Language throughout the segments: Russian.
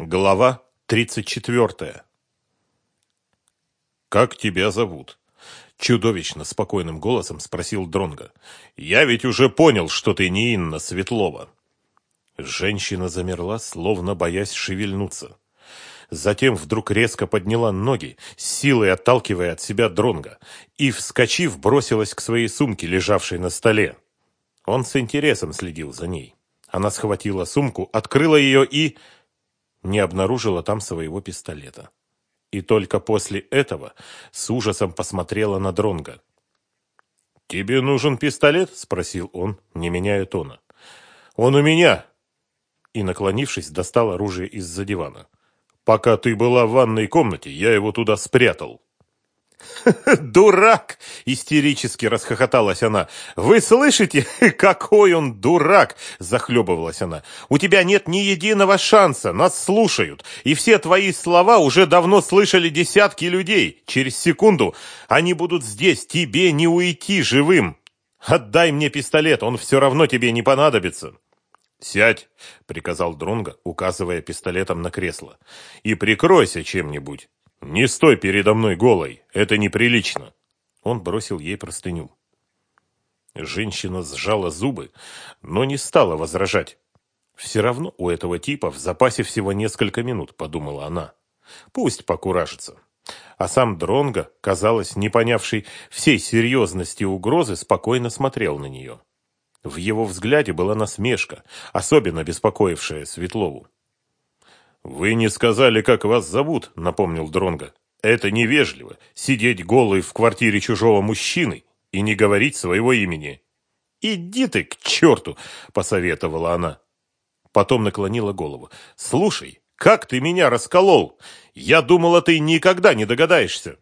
Глава 34. Как тебя зовут? чудовищно спокойным голосом спросил Дронга. Я ведь уже понял, что ты не Инна Светлова. Женщина замерла, словно боясь шевельнуться. Затем вдруг резко подняла ноги, силой отталкивая от себя Дронга, и, вскочив, бросилась к своей сумке, лежавшей на столе. Он с интересом следил за ней. Она схватила сумку, открыла ее и не обнаружила там своего пистолета. И только после этого с ужасом посмотрела на Дронга. «Тебе нужен пистолет?» – спросил он, не меняя тона. «Он у меня!» И, наклонившись, достал оружие из-за дивана. «Пока ты была в ванной комнате, я его туда спрятал». «Дурак!» – истерически расхохоталась она. «Вы слышите, какой он дурак!» – захлебывалась она. «У тебя нет ни единого шанса, нас слушают, и все твои слова уже давно слышали десятки людей. Через секунду они будут здесь, тебе не уйти живым. Отдай мне пистолет, он все равно тебе не понадобится». «Сядь!» – приказал Дронго, указывая пистолетом на кресло. «И прикройся чем-нибудь». «Не стой передо мной голой, это неприлично!» Он бросил ей простыню. Женщина сжала зубы, но не стала возражать. «Все равно у этого типа в запасе всего несколько минут», — подумала она. «Пусть покуражится». А сам Дронго, казалось, не понявший всей серьезности угрозы, спокойно смотрел на нее. В его взгляде была насмешка, особенно беспокоившая Светлову. «Вы не сказали, как вас зовут», — напомнил Дронга. «Это невежливо — сидеть голый в квартире чужого мужчины и не говорить своего имени». «Иди ты к черту!» — посоветовала она. Потом наклонила голову. «Слушай, как ты меня расколол! Я думала, ты никогда не догадаешься!»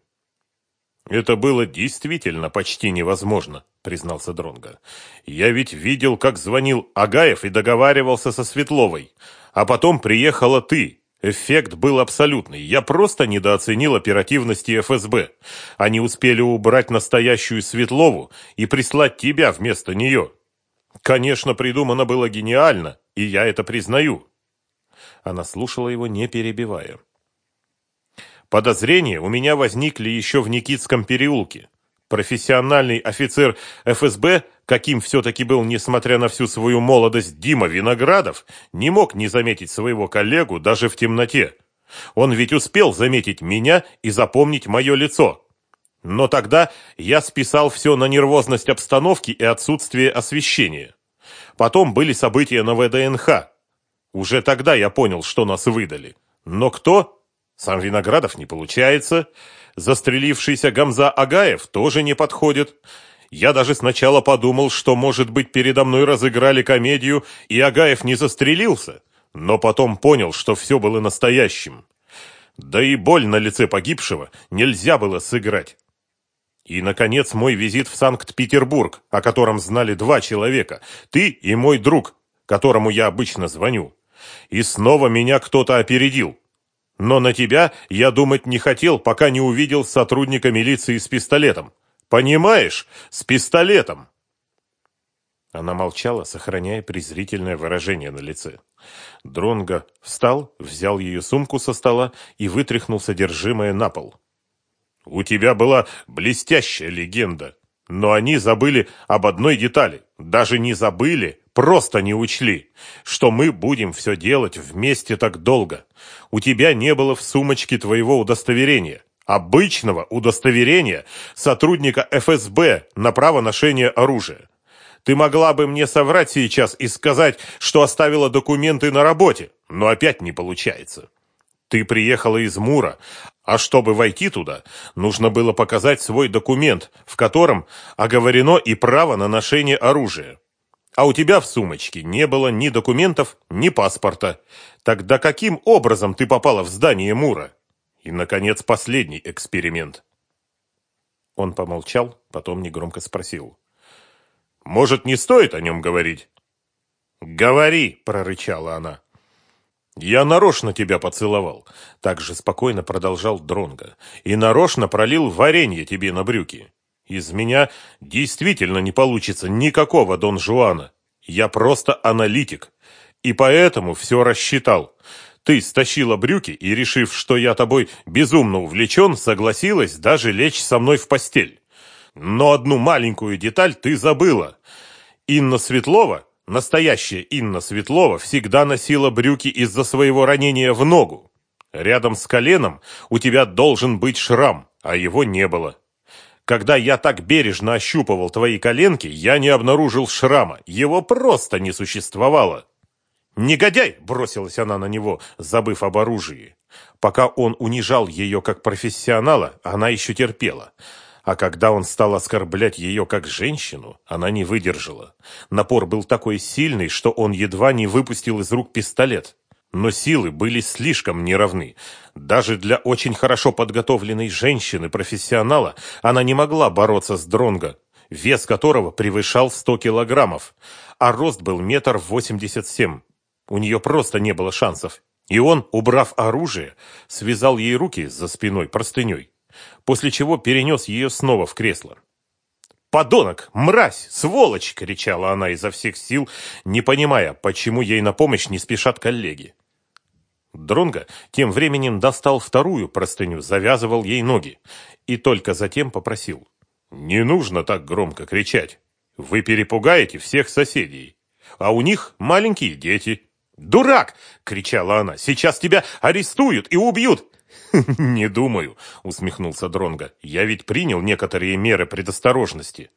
«Это было действительно почти невозможно», — признался Дронга. «Я ведь видел, как звонил Агаев и договаривался со Светловой. А потом приехала ты. Эффект был абсолютный. Я просто недооценил оперативности ФСБ. Они успели убрать настоящую Светлову и прислать тебя вместо нее. Конечно, придумано было гениально, и я это признаю. Она слушала его, не перебивая. Подозрения у меня возникли еще в Никитском переулке. Профессиональный офицер ФСБ каким все-таки был, несмотря на всю свою молодость, Дима Виноградов, не мог не заметить своего коллегу даже в темноте. Он ведь успел заметить меня и запомнить мое лицо. Но тогда я списал все на нервозность обстановки и отсутствие освещения. Потом были события на ВДНХ. Уже тогда я понял, что нас выдали. Но кто? Сам Виноградов не получается. Застрелившийся Гамза Агаев тоже не подходит. Я даже сначала подумал, что, может быть, передо мной разыграли комедию, и Агаев не застрелился, но потом понял, что все было настоящим. Да и боль на лице погибшего нельзя было сыграть. И, наконец, мой визит в Санкт-Петербург, о котором знали два человека, ты и мой друг, которому я обычно звоню. И снова меня кто-то опередил. Но на тебя я думать не хотел, пока не увидел сотрудника милиции с пистолетом. Понимаешь? С пистолетом!» Она молчала, сохраняя презрительное выражение на лице. Дронго встал, взял ее сумку со стола и вытряхнул содержимое на пол. «У тебя была блестящая легенда, но они забыли об одной детали. Даже не забыли, просто не учли, что мы будем все делать вместе так долго. У тебя не было в сумочке твоего удостоверения обычного удостоверения сотрудника ФСБ на право ношения оружия. Ты могла бы мне соврать сейчас и сказать, что оставила документы на работе, но опять не получается. Ты приехала из Мура, а чтобы войти туда, нужно было показать свой документ, в котором оговорено и право на ношение оружия. А у тебя в сумочке не было ни документов, ни паспорта. Тогда каким образом ты попала в здание Мура? И, наконец, последний эксперимент. Он помолчал, потом негромко спросил. «Может, не стоит о нем говорить?» «Говори!» – прорычала она. «Я нарочно тебя поцеловал», – так же спокойно продолжал Дронга, «и нарочно пролил варенье тебе на брюки. Из меня действительно не получится никакого Дон Жуана. Я просто аналитик, и поэтому все рассчитал. Ты стащила брюки и, решив, что я тобой безумно увлечен, согласилась даже лечь со мной в постель. Но одну маленькую деталь ты забыла. Инна Светлова, настоящая Инна Светлова, всегда носила брюки из-за своего ранения в ногу. Рядом с коленом у тебя должен быть шрам, а его не было. Когда я так бережно ощупывал твои коленки, я не обнаружил шрама, его просто не существовало. «Негодяй!» – бросилась она на него, забыв об оружии. Пока он унижал ее как профессионала, она еще терпела. А когда он стал оскорблять ее как женщину, она не выдержала. Напор был такой сильный, что он едва не выпустил из рук пистолет. Но силы были слишком неравны. Даже для очень хорошо подготовленной женщины-профессионала она не могла бороться с Дронго, вес которого превышал 100 килограммов, а рост был метр восемьдесят семь. У нее просто не было шансов. И он, убрав оружие, связал ей руки за спиной простыней, после чего перенес ее снова в кресло. «Подонок! Мразь! Сволочь!» — кричала она изо всех сил, не понимая, почему ей на помощь не спешат коллеги. Дронго тем временем достал вторую простыню, завязывал ей ноги и только затем попросил. «Не нужно так громко кричать. Вы перепугаете всех соседей, а у них маленькие дети». «Дурак!» — кричала она. «Сейчас тебя арестуют и убьют!» «Не думаю», — усмехнулся Дронга. «Я ведь принял некоторые меры предосторожности.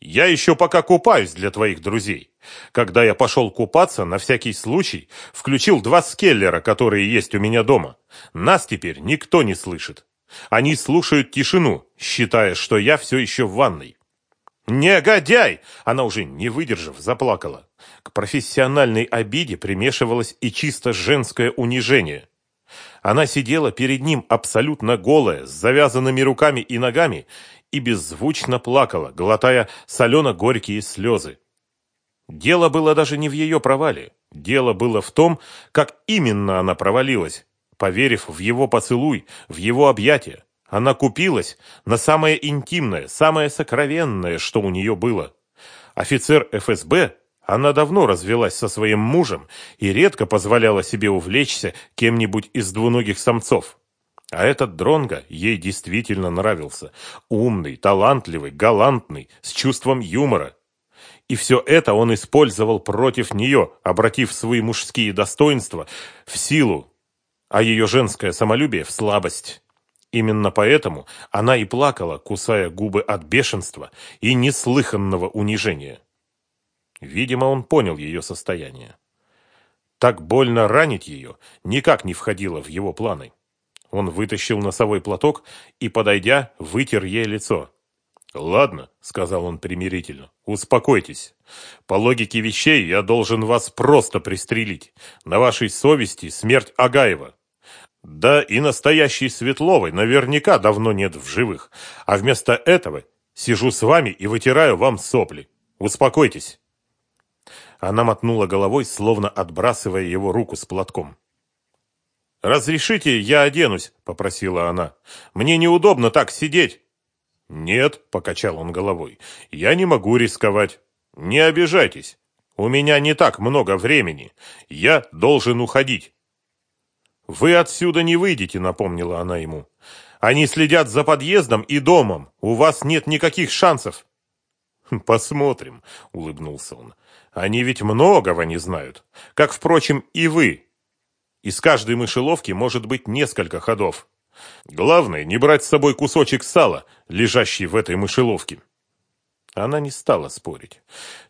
Я еще пока купаюсь для твоих друзей. Когда я пошел купаться, на всякий случай включил два скеллера, которые есть у меня дома. Нас теперь никто не слышит. Они слушают тишину, считая, что я все еще в ванной. «Негодяй!» Она уже не выдержав, заплакала. К профессиональной обиде примешивалось и чисто женское унижение. Она сидела перед ним абсолютно голая, с завязанными руками и ногами, и беззвучно плакала, глотая солено-горькие слезы. Дело было даже не в ее провале. Дело было в том, как именно она провалилась, поверив в его поцелуй, в его объятия. Она купилась на самое интимное, самое сокровенное, что у нее было. Офицер ФСБ, она давно развелась со своим мужем и редко позволяла себе увлечься кем-нибудь из двуногих самцов. А этот Дронго ей действительно нравился. Умный, талантливый, галантный, с чувством юмора. И все это он использовал против нее, обратив свои мужские достоинства в силу, а ее женское самолюбие в слабость. Именно поэтому она и плакала, кусая губы от бешенства и неслыханного унижения. Видимо, он понял ее состояние. Так больно ранить ее никак не входило в его планы. Он вытащил носовой платок и, подойдя, вытер ей лицо. «Ладно», — сказал он примирительно, — «успокойтесь. По логике вещей я должен вас просто пристрелить. На вашей совести смерть Агаева. Да и настоящей Светловой наверняка давно нет в живых, а вместо этого сижу с вами и вытираю вам сопли. Успокойтесь. Она мотнула головой, словно отбрасывая его руку с платком. «Разрешите, я оденусь», — попросила она. «Мне неудобно так сидеть». «Нет», — покачал он головой, — «я не могу рисковать. Не обижайтесь. У меня не так много времени. Я должен уходить». «Вы отсюда не выйдете», — напомнила она ему. «Они следят за подъездом и домом. У вас нет никаких шансов». «Посмотрим», — улыбнулся он. «Они ведь многого не знают. Как, впрочем, и вы. Из каждой мышеловки может быть несколько ходов. Главное, не брать с собой кусочек сала, лежащий в этой мышеловке». Она не стала спорить,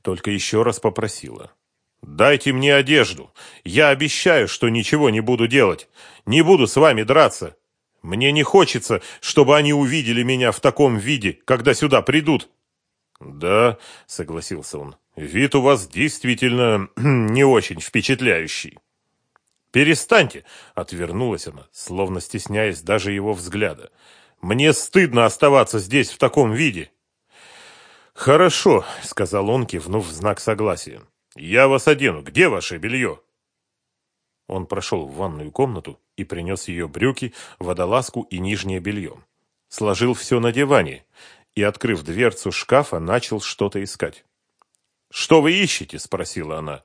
только еще раз попросила. «Дайте мне одежду. Я обещаю, что ничего не буду делать. Не буду с вами драться. Мне не хочется, чтобы они увидели меня в таком виде, когда сюда придут». «Да», — согласился он, — «вид у вас действительно не очень впечатляющий». «Перестаньте!» — отвернулась она, словно стесняясь даже его взгляда. «Мне стыдно оставаться здесь в таком виде». «Хорошо», — сказал он, кивнув в знак согласия. «Я вас одену. Где ваше белье?» Он прошел в ванную комнату и принес ее брюки, водолазку и нижнее белье. Сложил все на диване и, открыв дверцу шкафа, начал что-то искать. «Что вы ищете?» – спросила она.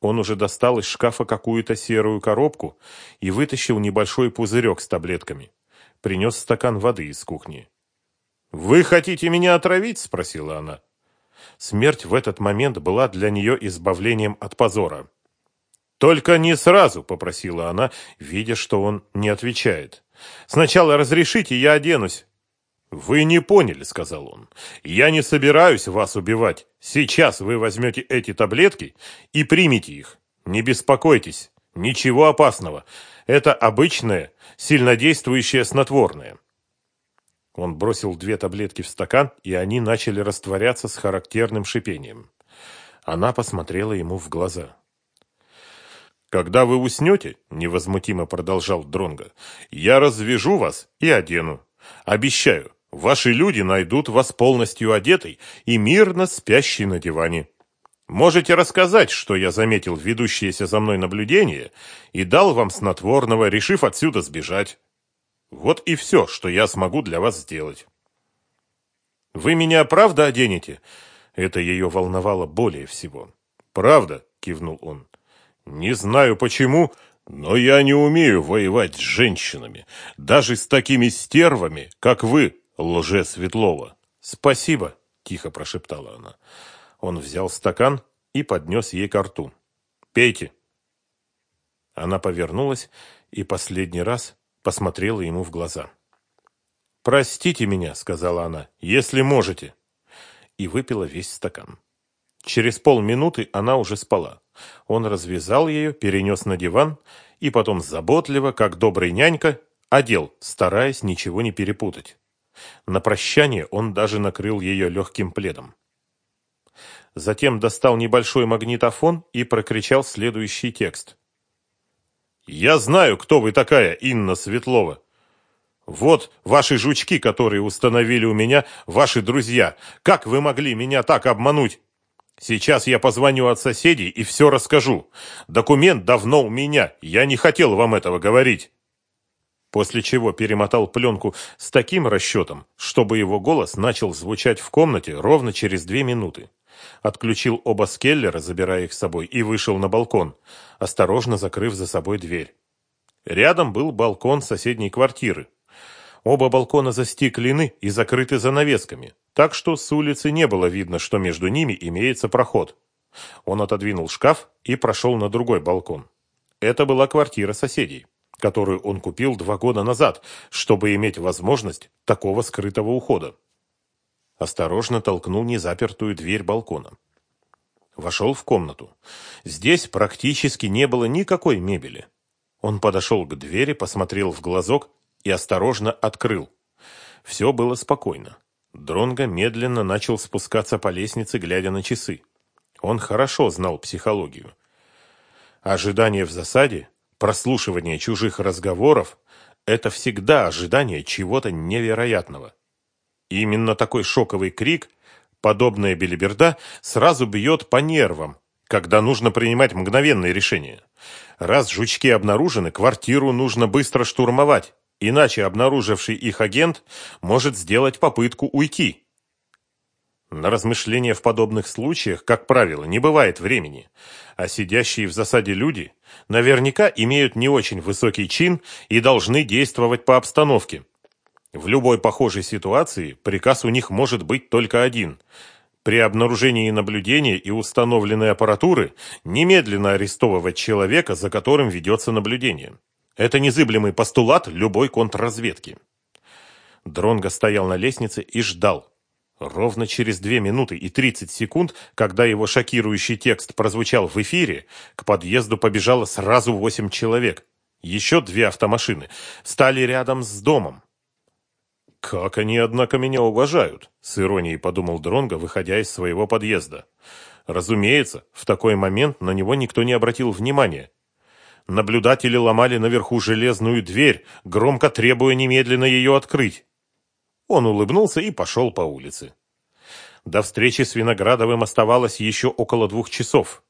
Он уже достал из шкафа какую-то серую коробку и вытащил небольшой пузырек с таблетками. Принес стакан воды из кухни. «Вы хотите меня отравить?» – спросила она. Смерть в этот момент была для нее избавлением от позора. «Только не сразу», — попросила она, видя, что он не отвечает. «Сначала разрешите, я оденусь». «Вы не поняли», — сказал он. «Я не собираюсь вас убивать. Сейчас вы возьмете эти таблетки и примите их. Не беспокойтесь, ничего опасного. Это обычное, сильнодействующее снотворное». Он бросил две таблетки в стакан, и они начали растворяться с характерным шипением. Она посмотрела ему в глаза. «Когда вы уснете, — невозмутимо продолжал Дронго, — я развяжу вас и одену. Обещаю, ваши люди найдут вас полностью одетой и мирно спящей на диване. Можете рассказать, что я заметил ведущееся за мной наблюдение и дал вам снотворного, решив отсюда сбежать. Вот и все, что я смогу для вас сделать. Вы меня правда оденете? Это ее волновало более всего. Правда, кивнул он. Не знаю почему, но я не умею воевать с женщинами, даже с такими стервами, как вы, лже Светлова. Спасибо, тихо прошептала она. Он взял стакан и поднес ей ко рту. Пейте. Она повернулась и последний раз посмотрела ему в глаза. «Простите меня», — сказала она, — «если можете». И выпила весь стакан. Через полминуты она уже спала. Он развязал ее, перенес на диван и потом заботливо, как добрый нянька, одел, стараясь ничего не перепутать. На прощание он даже накрыл ее легким пледом. Затем достал небольшой магнитофон и прокричал следующий текст. Я знаю, кто вы такая, Инна Светлова. Вот ваши жучки, которые установили у меня ваши друзья. Как вы могли меня так обмануть? Сейчас я позвоню от соседей и все расскажу. Документ давно у меня, я не хотел вам этого говорить. После чего перемотал пленку с таким расчетом, чтобы его голос начал звучать в комнате ровно через две минуты отключил оба скеллера, забирая их с собой, и вышел на балкон, осторожно закрыв за собой дверь. Рядом был балкон соседней квартиры. Оба балкона застеклены и закрыты занавесками, так что с улицы не было видно, что между ними имеется проход. Он отодвинул шкаф и прошел на другой балкон. Это была квартира соседей, которую он купил два года назад, чтобы иметь возможность такого скрытого ухода осторожно толкнул незапертую дверь балкона. Вошел в комнату. Здесь практически не было никакой мебели. Он подошел к двери, посмотрел в глазок и осторожно открыл. Все было спокойно. Дронго медленно начал спускаться по лестнице, глядя на часы. Он хорошо знал психологию. Ожидание в засаде, прослушивание чужих разговоров – это всегда ожидание чего-то невероятного. Именно такой шоковый крик, подобная белиберда, сразу бьет по нервам, когда нужно принимать мгновенные решения. Раз жучки обнаружены, квартиру нужно быстро штурмовать, иначе обнаруживший их агент может сделать попытку уйти. На размышления в подобных случаях, как правило, не бывает времени, а сидящие в засаде люди наверняка имеют не очень высокий чин и должны действовать по обстановке. В любой похожей ситуации приказ у них может быть только один. При обнаружении наблюдения и установленной аппаратуры немедленно арестовывать человека, за которым ведется наблюдение. Это незыблемый постулат любой контрразведки. Дронго стоял на лестнице и ждал. Ровно через две минуты и тридцать секунд, когда его шокирующий текст прозвучал в эфире, к подъезду побежало сразу восемь человек. Еще две автомашины стали рядом с домом. «Как они, однако, меня уважают!» — с иронией подумал Дронго, выходя из своего подъезда. Разумеется, в такой момент на него никто не обратил внимания. Наблюдатели ломали наверху железную дверь, громко требуя немедленно ее открыть. Он улыбнулся и пошел по улице. До встречи с Виноградовым оставалось еще около двух часов.